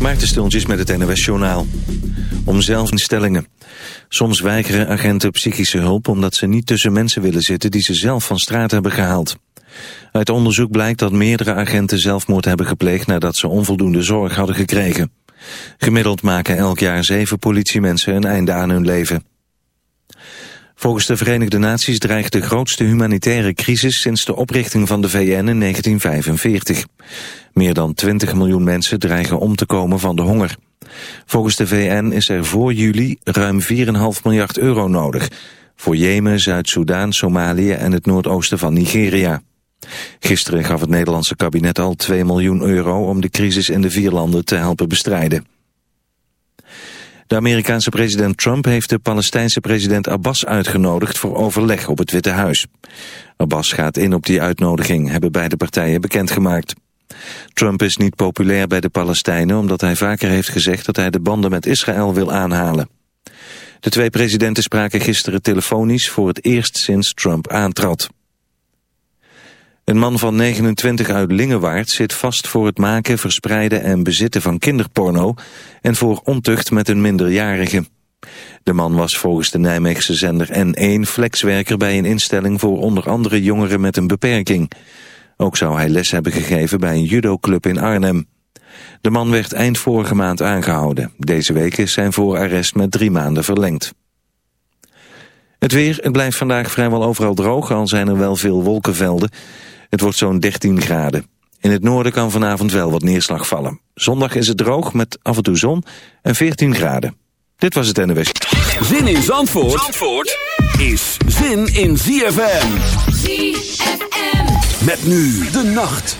Maarten Stultjes met het NOS Journaal. Om zelfinstellingen. Soms weigeren agenten psychische hulp omdat ze niet tussen mensen willen zitten die ze zelf van straat hebben gehaald. Uit onderzoek blijkt dat meerdere agenten zelfmoord hebben gepleegd nadat ze onvoldoende zorg hadden gekregen. Gemiddeld maken elk jaar zeven politiemensen een einde aan hun leven. Volgens de Verenigde Naties dreigt de grootste humanitaire crisis sinds de oprichting van de VN in 1945. Meer dan 20 miljoen mensen dreigen om te komen van de honger. Volgens de VN is er voor juli ruim 4,5 miljard euro nodig. Voor Jemen, Zuid-Soedan, Somalië en het noordoosten van Nigeria. Gisteren gaf het Nederlandse kabinet al 2 miljoen euro om de crisis in de vier landen te helpen bestrijden. De Amerikaanse president Trump heeft de Palestijnse president Abbas uitgenodigd voor overleg op het Witte Huis. Abbas gaat in op die uitnodiging, hebben beide partijen bekendgemaakt. Trump is niet populair bij de Palestijnen omdat hij vaker heeft gezegd dat hij de banden met Israël wil aanhalen. De twee presidenten spraken gisteren telefonisch voor het eerst sinds Trump aantrad. Een man van 29 uit Lingewaard zit vast voor het maken, verspreiden en bezitten van kinderporno en voor ontucht met een minderjarige. De man was volgens de Nijmeegse zender N1 flexwerker bij een instelling voor onder andere jongeren met een beperking. Ook zou hij les hebben gegeven bij een judoclub in Arnhem. De man werd eind vorige maand aangehouden. Deze week is zijn voorarrest met drie maanden verlengd. Het weer, het blijft vandaag vrijwel overal droog, al zijn er wel veel wolkenvelden. Het wordt zo'n 13 graden. In het noorden kan vanavond wel wat neerslag vallen. Zondag is het droog met af en toe zon en 14 graden. Dit was het NWS. Zin in Zandvoort, Zandvoort is zin in ZFM. ZFM. Met nu de nacht.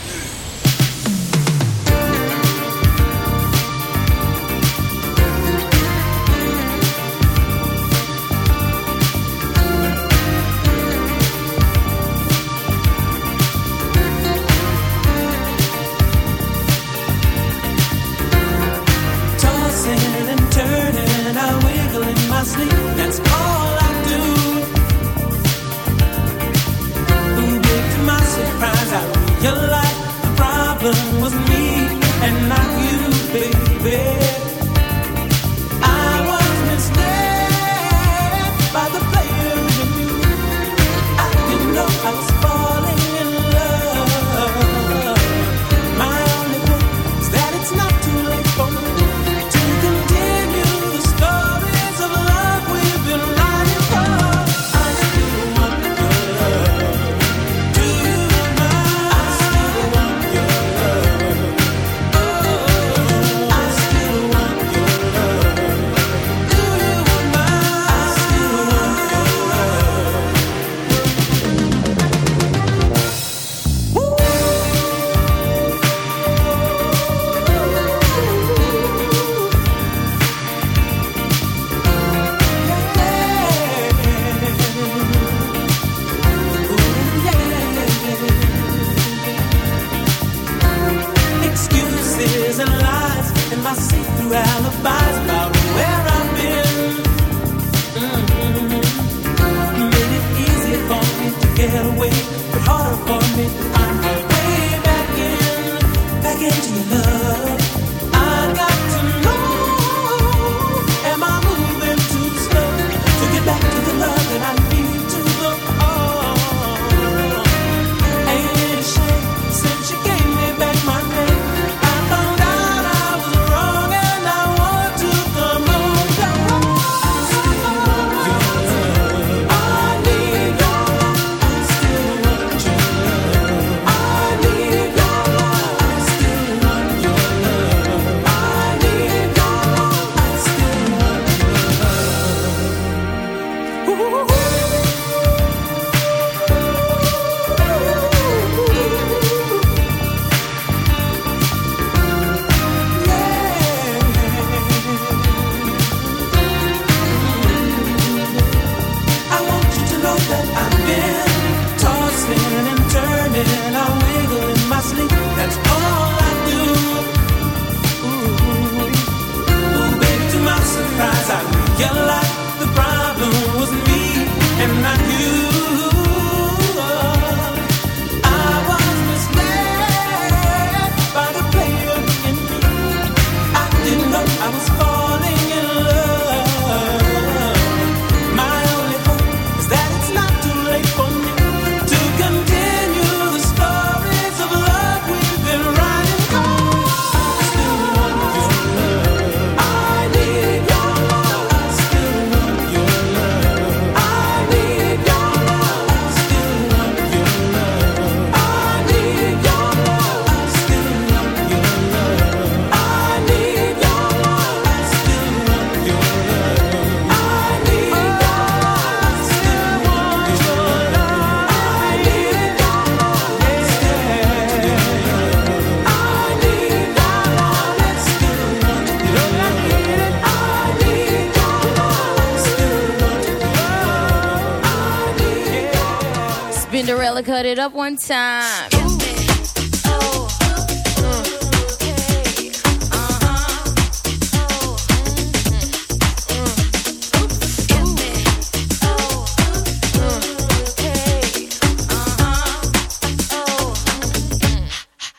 Cut it up one time.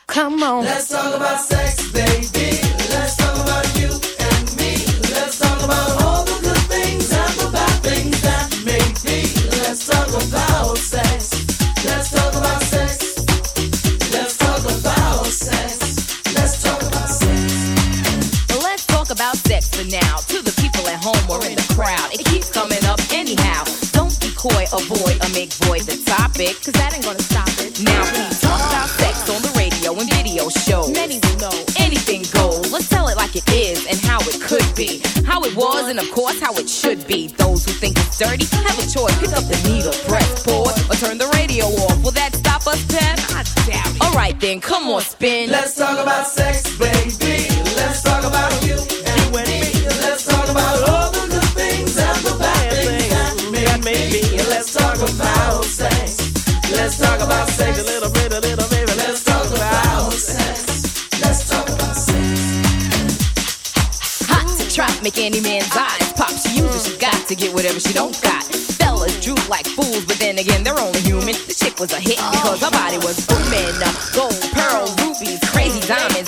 Come on. On, spin. Let's talk about sex, baby. Let's talk about you and me. Let's talk about all the good things and the bad things that may be. Let's talk about sex. Let's talk about sex. A little bit, a little baby. Let's talk about sex. Let's talk about sex. Hot to trap, make any man's eyes pop. She uses, she got to get whatever she don't got. Fellas droop like fools, but then again, they're only human. The chick was a hit because her body was booming.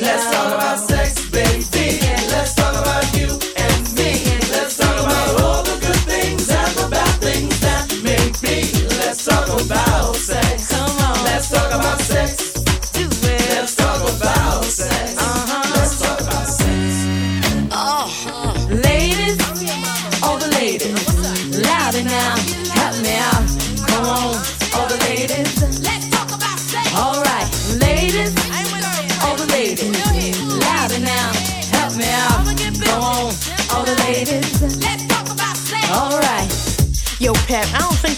Let's talk about sex, baby. Let's talk about you and me. Let's talk about all the good things and the bad things. Let's talk about sex.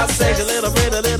i say a little bit, a little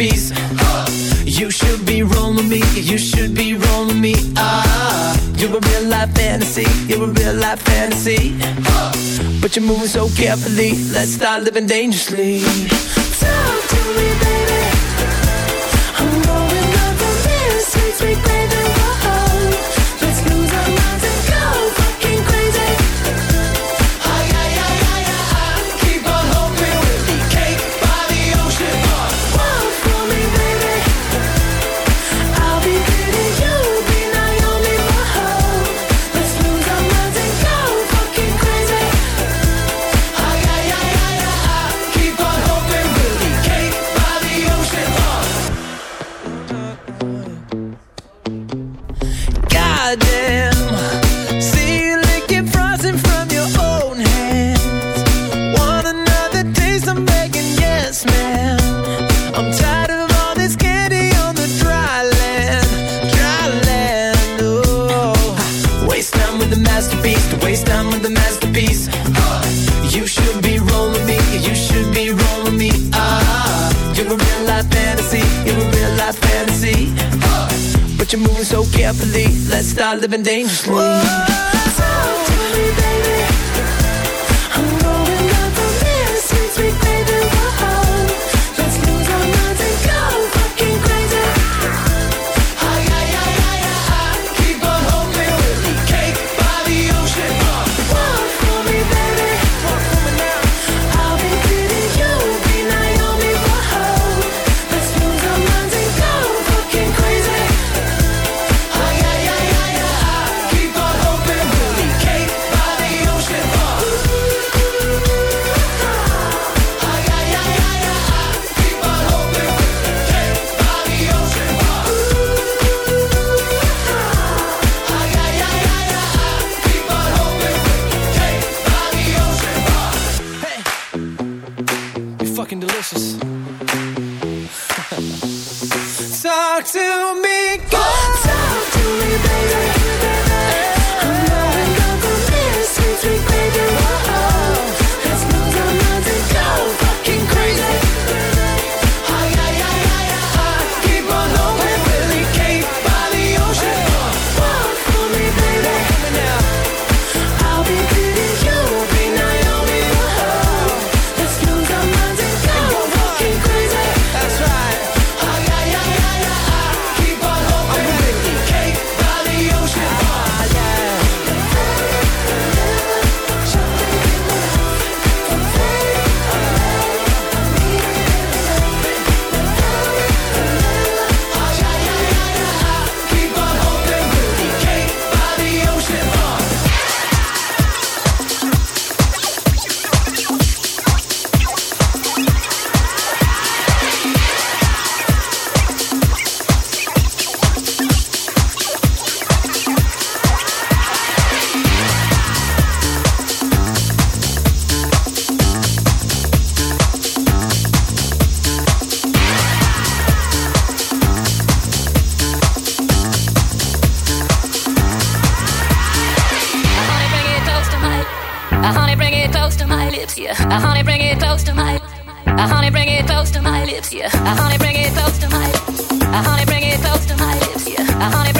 You should be rolling me, you should be rolling me. Ah, you're a real life fantasy, you're a real life fantasy. But you're moving so carefully, let's start living dangerously. Talk to me, baby. I'm rolling up the mirror, sweet, sweet, baby. living dangerously. honey, bring it close to my lips. honey, bring it close to my lips. Honey.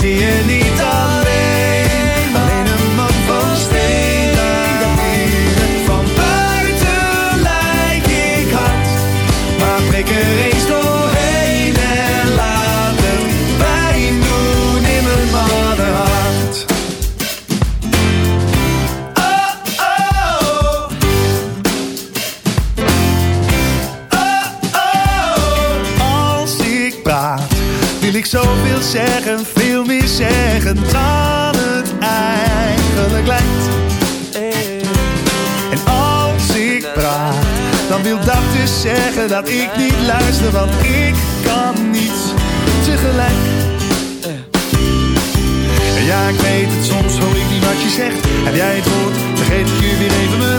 纪念你。dat ik niet luister, want ik kan niets tegelijk. Ja, ik weet het, soms hoor ik niet wat je zegt. Heb jij het woord, vergeet ik je weer even mijn